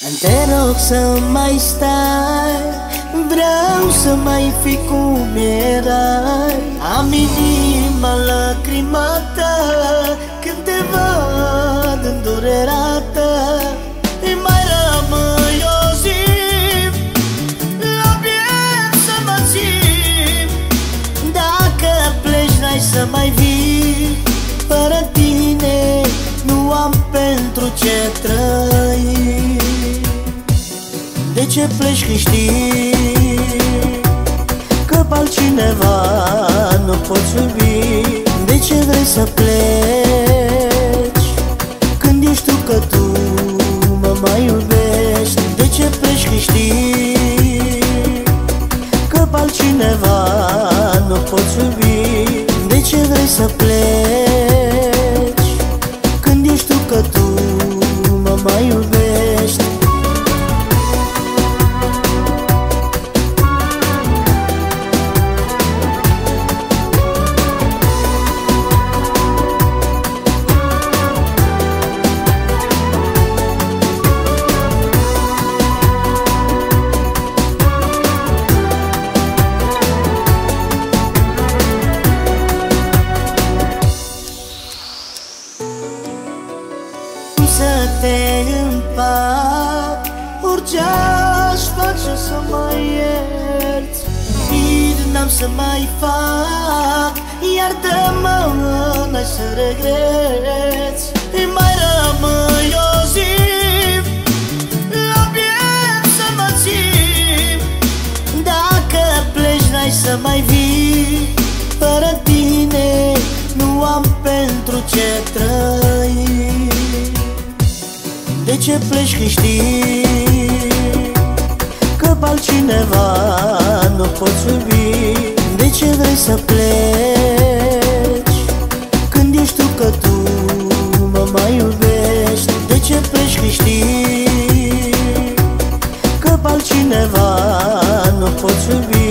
Te rog să mai stai Vreau să mai fi cum erai. Am inima lacrimată Când te văd în durerea ta. Îi mai rămâi o zi La piept să mă țin. Dacă pleci n-ai să mai vii. Fără tine nu am pentru ce trăi. de ce pleci când știi Că pe altcineva nu poți iubi. De ce vrei să pleci Când ești tu că tu mă mai iubești? De ce pleci când știi Că pe altcineva nu poți iubi? De ce vrei să pleci Orice aș face să mai ierți Bine n-am să mai fac. Iartă-mă, n-ai să regreți Îi mai rămâi o zi. La piept să mă țin. Dacă pleci n-ai să mai vii. Fără tine nu am pentru ce trăi. De ce pleci când știi poți iubi De ce vrei să pleci? Când ești tu că tu mă mai iubești De ce pleci când știi Că pe altcineva nu poți iubi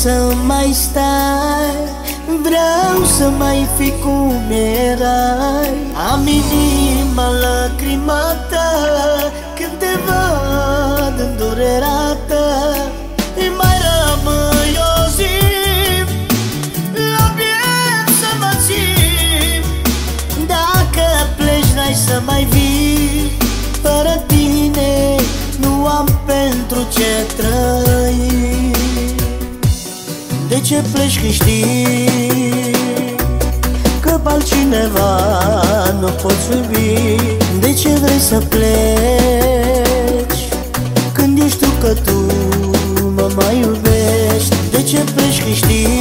să mai stai Vreau să mai fi cum erai. Am inima lacrimată Când te văd în durerea ta Îi mai rămâi o zi. La piept să mă țin Dacă pleci n-ai să mai vii. Fără tine nu am pentru ce trăi. de ce pleci când știi Că pe altcineva nu poți iubi. De ce vrei să pleci Când ești tu că tu mă mai iubești? De ce pleci când știi